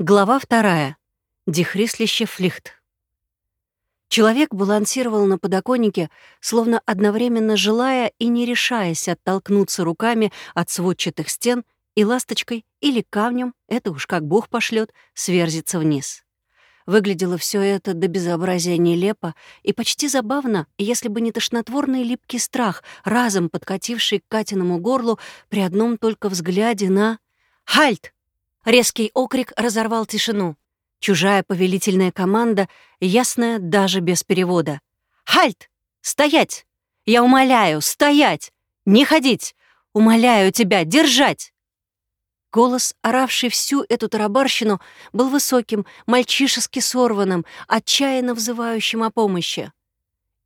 Глава вторая. Дихрислище флихт. Человек балансировал на подоконнике, словно одновременно желая и не решаясь оттолкнуться руками от сводчатых стен и ласточкой или камнем, это уж как бог пошлет, сверзиться вниз. Выглядело все это до безобразия нелепо и почти забавно, если бы не тошнотворный липкий страх, разом подкативший к Катиному горлу при одном только взгляде на... «Хальт!» Резкий окрик разорвал тишину. Чужая повелительная команда, ясная даже без перевода. «Хальт! Стоять! Я умоляю, стоять! Не ходить! Умоляю тебя, держать!» Голос, оравший всю эту тарабарщину, был высоким, мальчишески сорванным, отчаянно взывающим о помощи.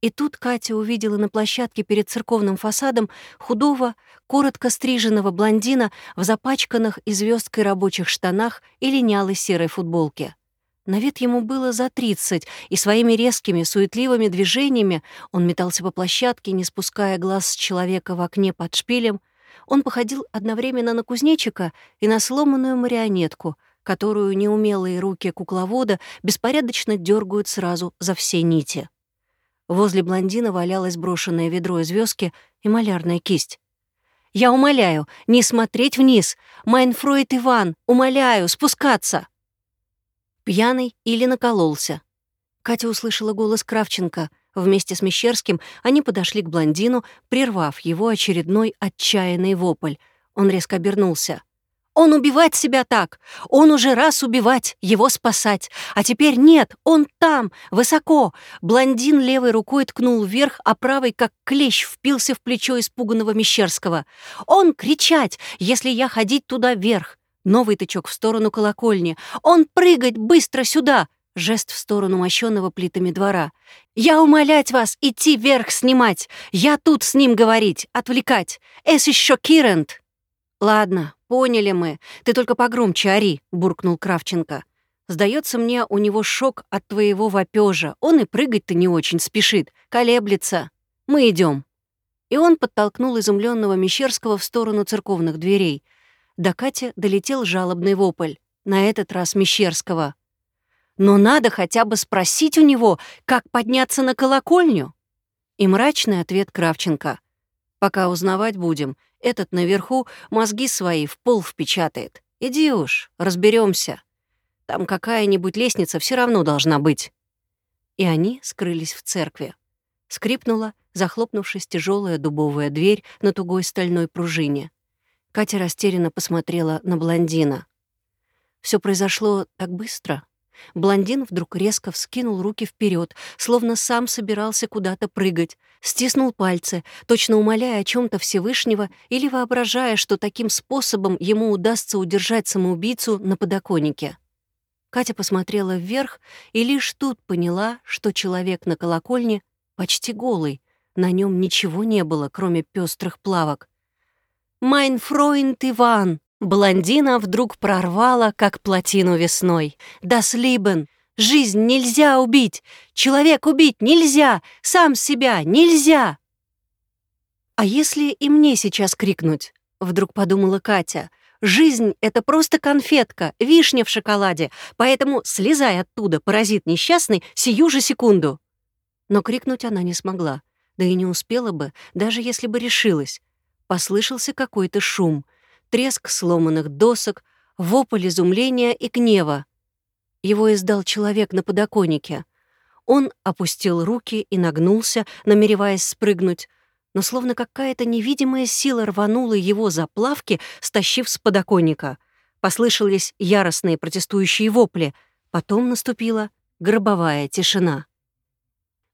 И тут Катя увидела на площадке перед церковным фасадом худого, коротко стриженного блондина в запачканных и звездкой рабочих штанах и линялой серой футболке. На вид ему было за тридцать, и своими резкими, суетливыми движениями он метался по площадке, не спуская глаз с человека в окне под шпилем. Он походил одновременно на кузнечика и на сломанную марионетку, которую неумелые руки кукловода беспорядочно дергают сразу за все нити. Возле блондина валялось брошенное ведро известки и малярная кисть. «Я умоляю, не смотреть вниз! Mein Freund Иван, умоляю, спускаться!» Пьяный или накололся. Катя услышала голос Кравченко. Вместе с Мещерским они подошли к блондину, прервав его очередной отчаянный вопль. Он резко обернулся. Он убивать себя так. Он уже раз убивать, его спасать. А теперь нет, он там, высоко. Блондин левой рукой ткнул вверх, а правой, как клещ, впился в плечо испуганного Мещерского. Он кричать, если я ходить туда вверх. Новый тычок в сторону колокольни. Он прыгать быстро сюда. Жест в сторону мощенного плитами двора. «Я умолять вас идти вверх снимать! Я тут с ним говорить, отвлекать! Es ist schockierend!» «Ладно, поняли мы. Ты только погромче ори», — буркнул Кравченко. Сдается мне, у него шок от твоего вопежа. Он и прыгать-то не очень спешит, колеблется. Мы идем. И он подтолкнул изумленного Мещерского в сторону церковных дверей. До Кати долетел жалобный вопль. На этот раз Мещерского. Но надо хотя бы спросить у него, как подняться на колокольню. И мрачный ответ Кравченко. Пока узнавать будем, этот наверху мозги свои в пол впечатает. Иди уж, разберемся. Там какая-нибудь лестница все равно должна быть». И они скрылись в церкви. Скрипнула, захлопнувшись тяжелая дубовая дверь на тугой стальной пружине. Катя растерянно посмотрела на блондина. Все произошло так быстро. Блондин вдруг резко вскинул руки вперед, словно сам собирался куда-то прыгать, стиснул пальцы, точно умоляя о чем то Всевышнего или воображая, что таким способом ему удастся удержать самоубийцу на подоконнике. Катя посмотрела вверх и лишь тут поняла, что человек на колокольне почти голый, на нем ничего не было, кроме пестрых плавок. «Майн Фройнд Иван!» Блондина вдруг прорвала, как плотину весной. «Das Leben! Жизнь нельзя убить! Человек убить нельзя! Сам себя нельзя!» «А если и мне сейчас крикнуть?» — вдруг подумала Катя. «Жизнь — это просто конфетка, вишня в шоколаде, поэтому слезай оттуда, паразит несчастный, сию же секунду!» Но крикнуть она не смогла, да и не успела бы, даже если бы решилась. Послышался какой-то шум — треск сломанных досок, вопль изумления и гнева. Его издал человек на подоконнике. Он опустил руки и нагнулся, намереваясь спрыгнуть, но словно какая-то невидимая сила рванула его за плавки, стащив с подоконника. Послышались яростные протестующие вопли. Потом наступила гробовая тишина.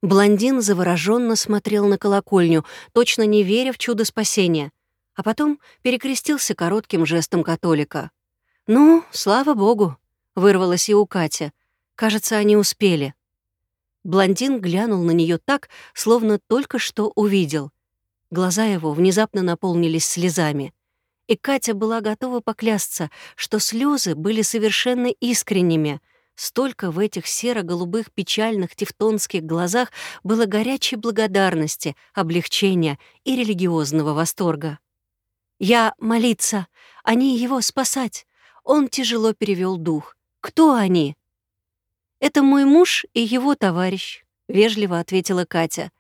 Блондин завороженно смотрел на колокольню, точно не веря в чудо спасения а потом перекрестился коротким жестом католика. «Ну, слава богу!» — вырвалась и у Кати. «Кажется, они успели». Блондин глянул на нее так, словно только что увидел. Глаза его внезапно наполнились слезами. И Катя была готова поклясться, что слезы были совершенно искренними. Столько в этих серо-голубых печальных тевтонских глазах было горячей благодарности, облегчения и религиозного восторга. Я молиться, они его спасать. Он тяжело перевел дух. Кто они?» «Это мой муж и его товарищ», — вежливо ответила Катя.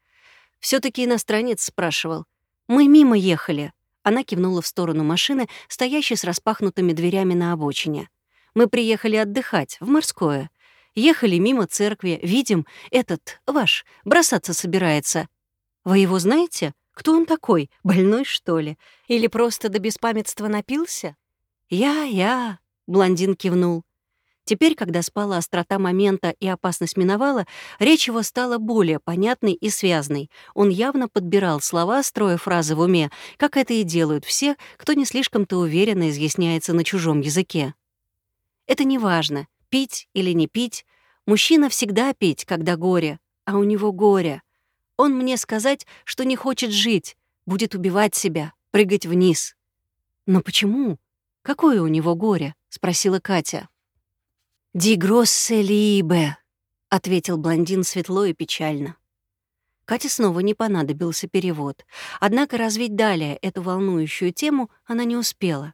все таки иностранец спрашивал. «Мы мимо ехали». Она кивнула в сторону машины, стоящей с распахнутыми дверями на обочине. «Мы приехали отдыхать, в морское. Ехали мимо церкви, видим, этот, ваш, бросаться собирается. Вы его знаете? Кто он такой? Больной, что ли? Или просто до беспамятства напился?» «Я, я», — блондин кивнул. Теперь, когда спала острота момента и опасность миновала, речь его стала более понятной и связной. Он явно подбирал слова, строя фразы в уме, как это и делают все, кто не слишком-то уверенно изъясняется на чужом языке. Это не важно, пить или не пить. Мужчина всегда пить, когда горе, а у него горе. Он мне сказать, что не хочет жить, будет убивать себя, прыгать вниз. «Но почему? Какое у него горе?» — спросила Катя. «Ди гроссе либе», — ответил блондин светло и печально. Кате снова не понадобился перевод. Однако развить далее эту волнующую тему она не успела.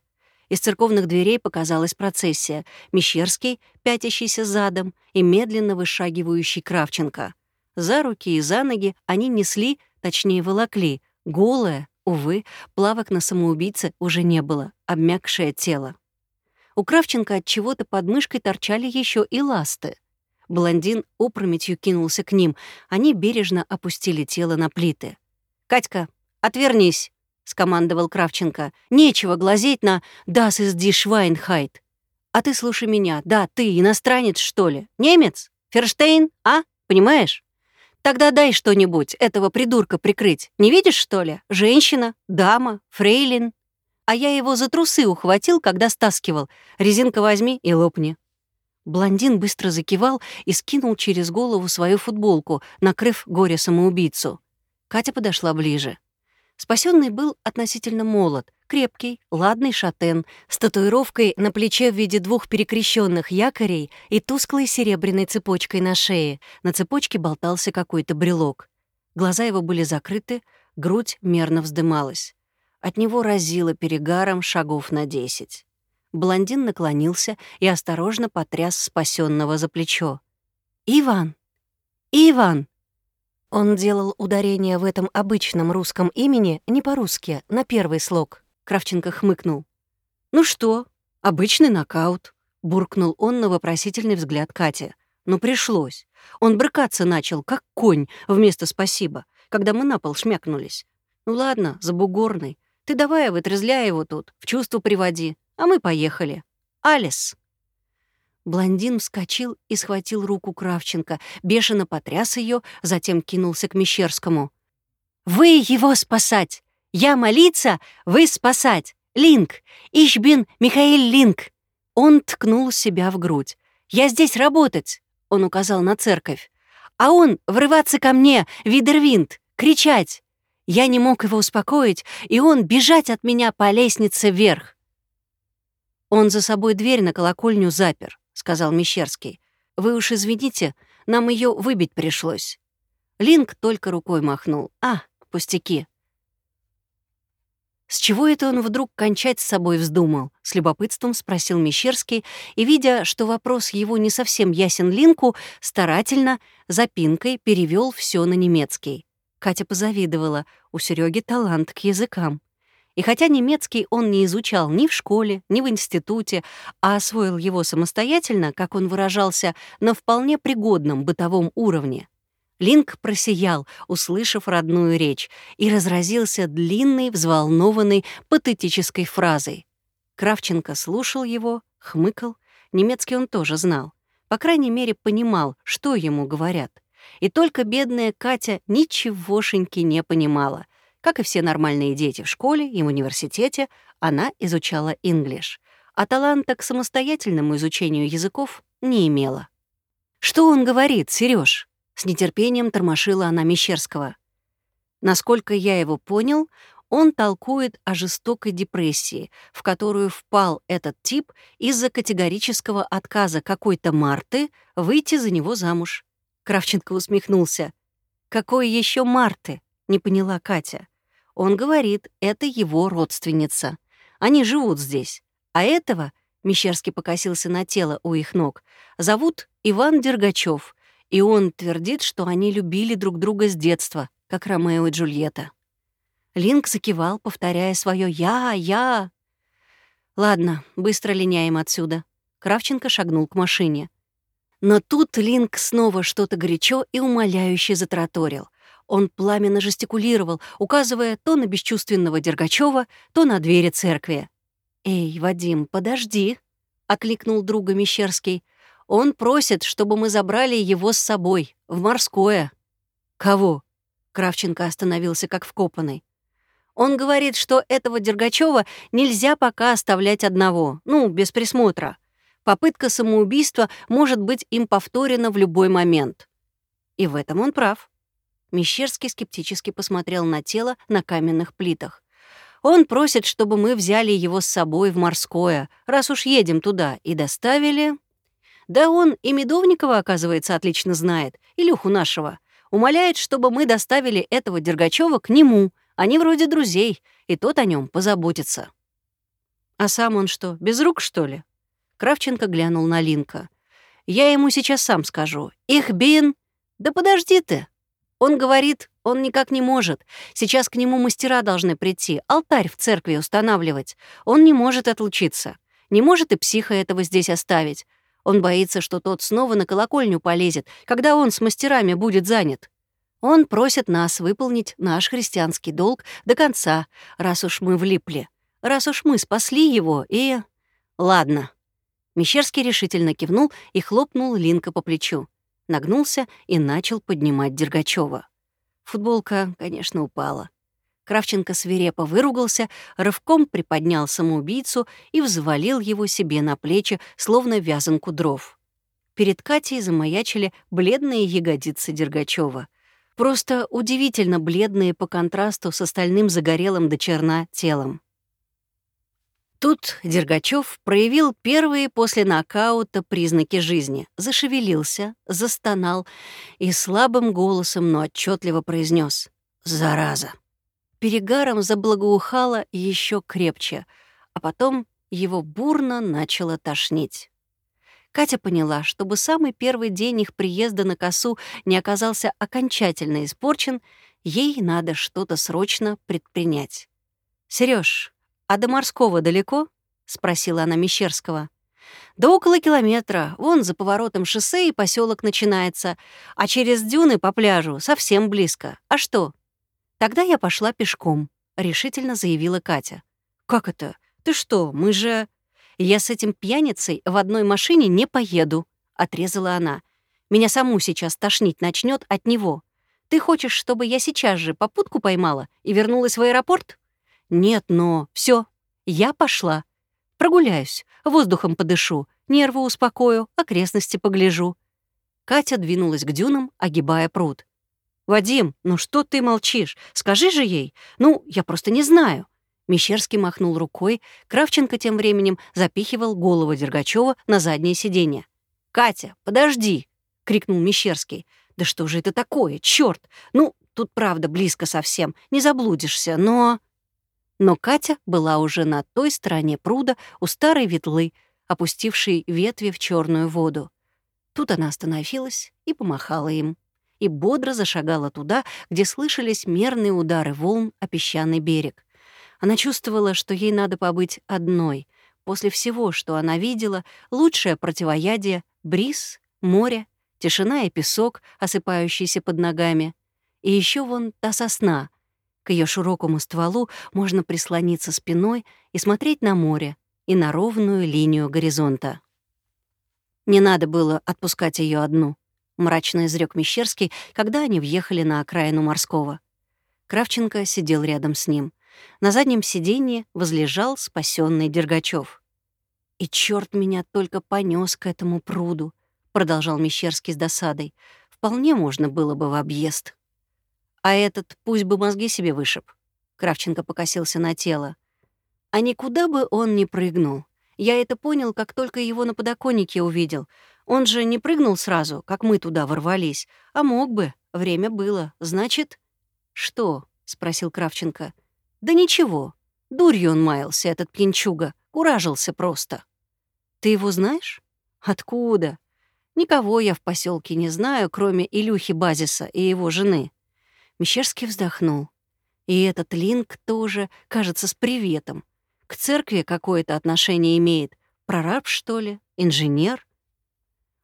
Из церковных дверей показалась процессия. Мещерский, пятящийся задом, и медленно вышагивающий Кравченко. За руки и за ноги они несли, точнее волокли, голое, увы, плавок на самоубийце уже не было, обмякшее тело. У Кравченко от чего-то под мышкой торчали еще и ласты. Блондин опрометью кинулся к ним. Они бережно опустили тело на плиты. «Катька, отвернись!» — скомандовал Кравченко. «Нечего глазеть на «Das ist die Schweinheit». А ты слушай меня. Да, ты иностранец, что ли? Немец? Ферштейн? А? Понимаешь? Тогда дай что-нибудь этого придурка прикрыть. Не видишь, что ли? Женщина, дама, фрейлин а я его за трусы ухватил, когда стаскивал. Резинка возьми и лопни». Блондин быстро закивал и скинул через голову свою футболку, накрыв горе-самоубийцу. Катя подошла ближе. Спасенный был относительно молод, крепкий, ладный шатен, с татуировкой на плече в виде двух перекрещенных якорей и тусклой серебряной цепочкой на шее. На цепочке болтался какой-то брелок. Глаза его были закрыты, грудь мерно вздымалась. От него разило перегаром шагов на десять. Блондин наклонился и осторожно потряс спасенного за плечо. «Иван! Иван!» Он делал ударение в этом обычном русском имени не по-русски, на первый слог. Кравченко хмыкнул. «Ну что, обычный нокаут», — буркнул он на вопросительный взгляд Кати. «Ну пришлось. Он брыкаться начал, как конь, вместо «спасибо», когда мы на пол шмякнулись. Ну ладно, забугорный. Ты давай вытрезляй его тут, в чувство приводи, а мы поехали. Алис!» Блондин вскочил и схватил руку Кравченко, бешено потряс ее, затем кинулся к Мещерскому. «Вы его спасать! Я молиться, вы спасать! Линк! Ишбин Михаил Линк!» Он ткнул себя в грудь. «Я здесь работать!» — он указал на церковь. «А он врываться ко мне, Видервинт, кричать! Я не мог его успокоить, и он бежать от меня по лестнице вверх. «Он за собой дверь на колокольню запер», — сказал Мещерский. «Вы уж извините, нам ее выбить пришлось». Линк только рукой махнул. «А, пустяки». С чего это он вдруг кончать с собой вздумал? С любопытством спросил Мещерский, и, видя, что вопрос его не совсем ясен Линку, старательно, запинкой перевел все на немецкий. Катя позавидовала, у Сереги талант к языкам. И хотя немецкий он не изучал ни в школе, ни в институте, а освоил его самостоятельно, как он выражался, на вполне пригодном бытовом уровне, Линк просиял, услышав родную речь, и разразился длинной, взволнованной, патетической фразой. Кравченко слушал его, хмыкал. Немецкий он тоже знал. По крайней мере, понимал, что ему говорят. И только бедная Катя ничегошеньки не понимала. Как и все нормальные дети в школе и в университете, она изучала инглиш, а таланта к самостоятельному изучению языков не имела. «Что он говорит, Сереж? С нетерпением тормошила она Мещерского. Насколько я его понял, он толкует о жестокой депрессии, в которую впал этот тип из-за категорического отказа какой-то Марты выйти за него замуж. Кравченко усмехнулся. «Какой еще Марты?» — не поняла Катя. Он говорит, это его родственница. Они живут здесь. А этого Мещерский покосился на тело у их ног. «Зовут Иван Дергачев, и он твердит, что они любили друг друга с детства, как Ромео и Джульетта». Линк закивал, повторяя свое «я, я». «Ладно, быстро линяем отсюда». Кравченко шагнул к машине. Но тут Линк снова что-то горячо и умоляюще затраторил. Он пламенно жестикулировал, указывая то на бесчувственного Дергачева, то на двери церкви. «Эй, Вадим, подожди!» — окликнул друга Мещерский. «Он просит, чтобы мы забрали его с собой, в морское». «Кого?» — Кравченко остановился как вкопанный. «Он говорит, что этого Дергачева нельзя пока оставлять одного, ну, без присмотра. Попытка самоубийства может быть им повторена в любой момент. И в этом он прав. Мещерский скептически посмотрел на тело на каменных плитах. Он просит, чтобы мы взяли его с собой в морское, раз уж едем туда, и доставили... Да он и Медовникова, оказывается, отлично знает, Илюху нашего. Умоляет, чтобы мы доставили этого Дергачева к нему. Они вроде друзей, и тот о нем позаботится. А сам он что, без рук, что ли? Кравченко глянул на Линка. «Я ему сейчас сам скажу. Их бин...» «Да подожди ты!» Он говорит, он никак не может. Сейчас к нему мастера должны прийти, алтарь в церкви устанавливать. Он не может отлучиться. Не может и психа этого здесь оставить. Он боится, что тот снова на колокольню полезет, когда он с мастерами будет занят. Он просит нас выполнить наш христианский долг до конца, раз уж мы влипли. Раз уж мы спасли его и... Ладно, Мещерский решительно кивнул и хлопнул Линка по плечу. Нагнулся и начал поднимать Дергачева. Футболка, конечно, упала. Кравченко свирепо выругался, рывком приподнял самоубийцу и взвалил его себе на плечи, словно вязанку дров. Перед Катей замаячили бледные ягодицы Дергачева. Просто удивительно бледные по контрасту с остальным загорелым до черна телом. Тут Дергачев проявил первые после нокаута признаки жизни, зашевелился, застонал и слабым голосом, но отчетливо произнес «Зараза!». Перегаром заблагоухало еще крепче, а потом его бурно начало тошнить. Катя поняла, чтобы самый первый день их приезда на косу не оказался окончательно испорчен, ей надо что-то срочно предпринять. Сереж, «А до морского далеко?» — спросила она Мещерского. «Да около километра. Вон за поворотом шоссе и поселок начинается. А через дюны по пляжу совсем близко. А что?» «Тогда я пошла пешком», — решительно заявила Катя. «Как это? Ты что, мы же...» «Я с этим пьяницей в одной машине не поеду», — отрезала она. «Меня саму сейчас тошнить начнет от него. Ты хочешь, чтобы я сейчас же попутку поймала и вернулась в аэропорт?» «Нет, но... все, я пошла. Прогуляюсь, воздухом подышу, нервы успокою, окрестности погляжу». Катя двинулась к дюнам, огибая пруд. «Вадим, ну что ты молчишь? Скажи же ей. Ну, я просто не знаю». Мещерский махнул рукой, Кравченко тем временем запихивал голову Дергачева на заднее сиденье. «Катя, подожди!» — крикнул Мещерский. «Да что же это такое? Черт! Ну, тут правда близко совсем, не заблудишься, но...» Но Катя была уже на той стороне пруда у старой ветлы, опустившей ветви в черную воду. Тут она остановилась и помахала им, и бодро зашагала туда, где слышались мерные удары волн о песчаный берег. Она чувствовала, что ей надо побыть одной. После всего, что она видела, лучшее противоядие — бриз, море, тишина и песок, осыпающийся под ногами. И еще вон та сосна, к ее широкому стволу можно прислониться спиной и смотреть на море и на ровную линию горизонта. Не надо было отпускать ее одну, мрачно изрек Мещерский, когда они въехали на окраину морского. Кравченко сидел рядом с ним. На заднем сиденье возлежал спасенный Дергачев. «И черт меня только понес к этому пруду», — продолжал Мещерский с досадой. «Вполне можно было бы в объезд». А этот пусть бы мозги себе вышиб. Кравченко покосился на тело. А никуда бы он не прыгнул. Я это понял, как только его на подоконнике увидел. Он же не прыгнул сразу, как мы туда ворвались. А мог бы. Время было. Значит... «Что?» — спросил Кравченко. «Да ничего. Дурью он маялся, этот пьянчуга. Куражился просто». Ты его знаешь? Откуда? Никого я в поселке не знаю, кроме Илюхи Базиса и его жены. Мещерский вздохнул. И этот Линк тоже, кажется, с приветом. К церкви какое-то отношение имеет. Прораб, что ли? Инженер?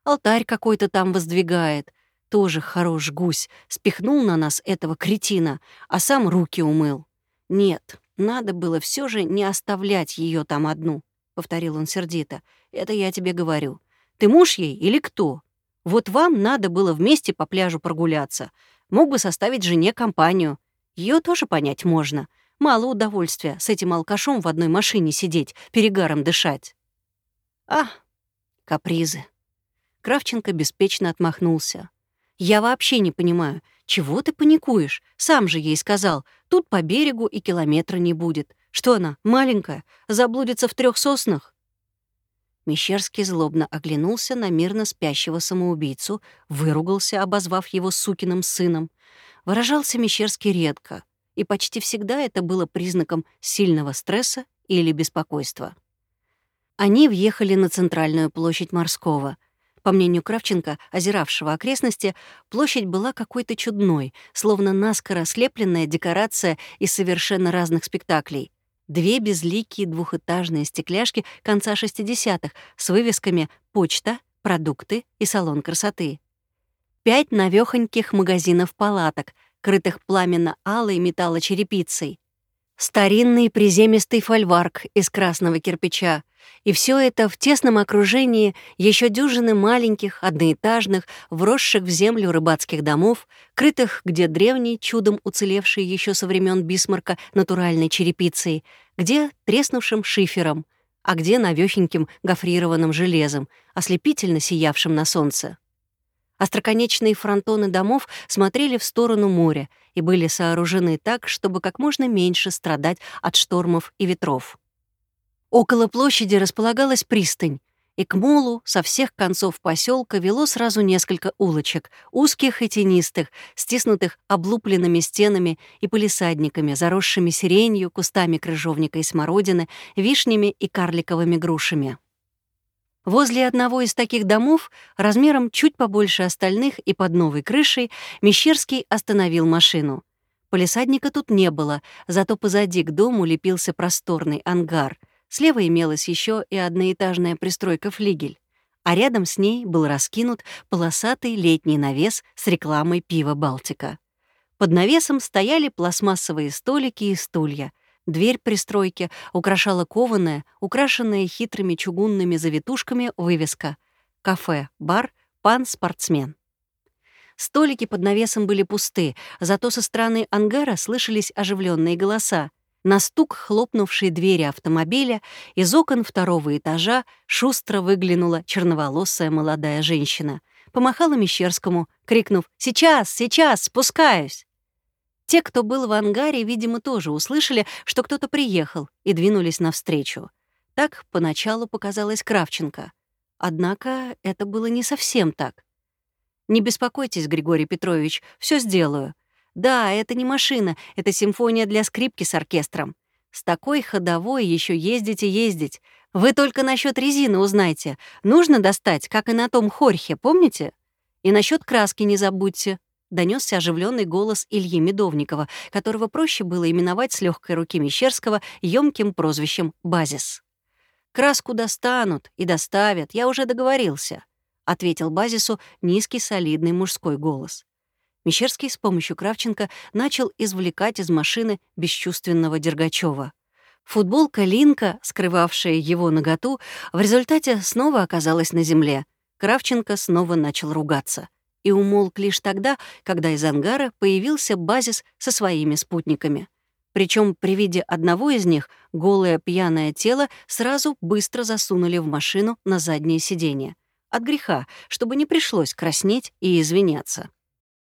Алтарь какой-то там воздвигает. Тоже хорош гусь. Спихнул на нас этого кретина, а сам руки умыл. Нет, надо было все же не оставлять ее там одну, — повторил он сердито. Это я тебе говорю. Ты муж ей или кто? Вот вам надо было вместе по пляжу прогуляться. Мог бы составить жене компанию. Ее тоже понять можно. Мало удовольствия с этим алкашом в одной машине сидеть, перегаром дышать. А, капризы. Кравченко беспечно отмахнулся. Я вообще не понимаю, чего ты паникуешь? Сам же ей сказал, тут по берегу и километра не будет. Что она, маленькая, заблудится в трех соснах? Мещерский злобно оглянулся на мирно спящего самоубийцу, выругался, обозвав его сукиным сыном. Выражался Мещерский редко, и почти всегда это было признаком сильного стресса или беспокойства. Они въехали на центральную площадь Морского. По мнению Кравченко, озиравшего окрестности, площадь была какой-то чудной, словно наскоро слепленная декорация из совершенно разных спектаклей. Две безликие двухэтажные стекляшки конца 60-х с вывесками «Почта», «Продукты» и «Салон красоты». Пять навёхоньких магазинов-палаток, крытых пламенно-алой металлочерепицей. Старинный приземистый фольварк из красного кирпича, и все это в тесном окружении еще дюжины маленьких, одноэтажных, вросших в землю рыбацких домов, крытых где древней, чудом уцелевшей еще со времен Бисмарка натуральной черепицей, где треснувшим шифером, а где навехеньким гофрированным железом, ослепительно сиявшим на солнце. Остроконечные фронтоны домов смотрели в сторону моря и были сооружены так, чтобы как можно меньше страдать от штормов и ветров. Около площади располагалась пристань, и к молу со всех концов поселка вело сразу несколько улочек, узких и тенистых, стиснутых облупленными стенами и полисадниками, заросшими сиренью, кустами крыжовника и смородины, вишнями и карликовыми грушами. Возле одного из таких домов, размером чуть побольше остальных и под новой крышей, Мещерский остановил машину. Полисадника тут не было, зато позади к дому лепился просторный ангар — Слева имелась еще и одноэтажная пристройка «Флигель», а рядом с ней был раскинут полосатый летний навес с рекламой пива «Балтика». Под навесом стояли пластмассовые столики и стулья. Дверь пристройки украшала кованая, украшенная хитрыми чугунными завитушками вывеска «Кафе, бар, пан-спортсмен». Столики под навесом были пусты, зато со стороны ангара слышались оживленные голоса. На стук хлопнувшей двери автомобиля из окон второго этажа шустро выглянула черноволосая молодая женщина. Помахала Мещерскому, крикнув «Сейчас, сейчас, спускаюсь!». Те, кто был в ангаре, видимо, тоже услышали, что кто-то приехал, и двинулись навстречу. Так поначалу показалось Кравченко. Однако это было не совсем так. «Не беспокойтесь, Григорий Петрович, все сделаю. Да, это не машина, это симфония для скрипки с оркестром. С такой ходовой еще ездить и ездить. Вы только насчет резины узнайте. Нужно достать, как и на том хорхе, помните? И насчет краски не забудьте. Донесся оживленный голос Ильи Медовникова, которого проще было именовать с легкой руки Мещерского емким прозвищем «Базис». «Краску достанут и доставят, я уже договорился», — ответил Базису низкий солидный мужской голос. Мещерский с помощью Кравченко начал извлекать из машины бесчувственного Дергачева. Футболка Линка, скрывавшая его наготу, в результате снова оказалась на земле. Кравченко снова начал ругаться. И умолк лишь тогда, когда из ангара появился базис со своими спутниками. Причем при виде одного из них голое пьяное тело сразу быстро засунули в машину на заднее сиденье. От греха, чтобы не пришлось краснеть и извиняться.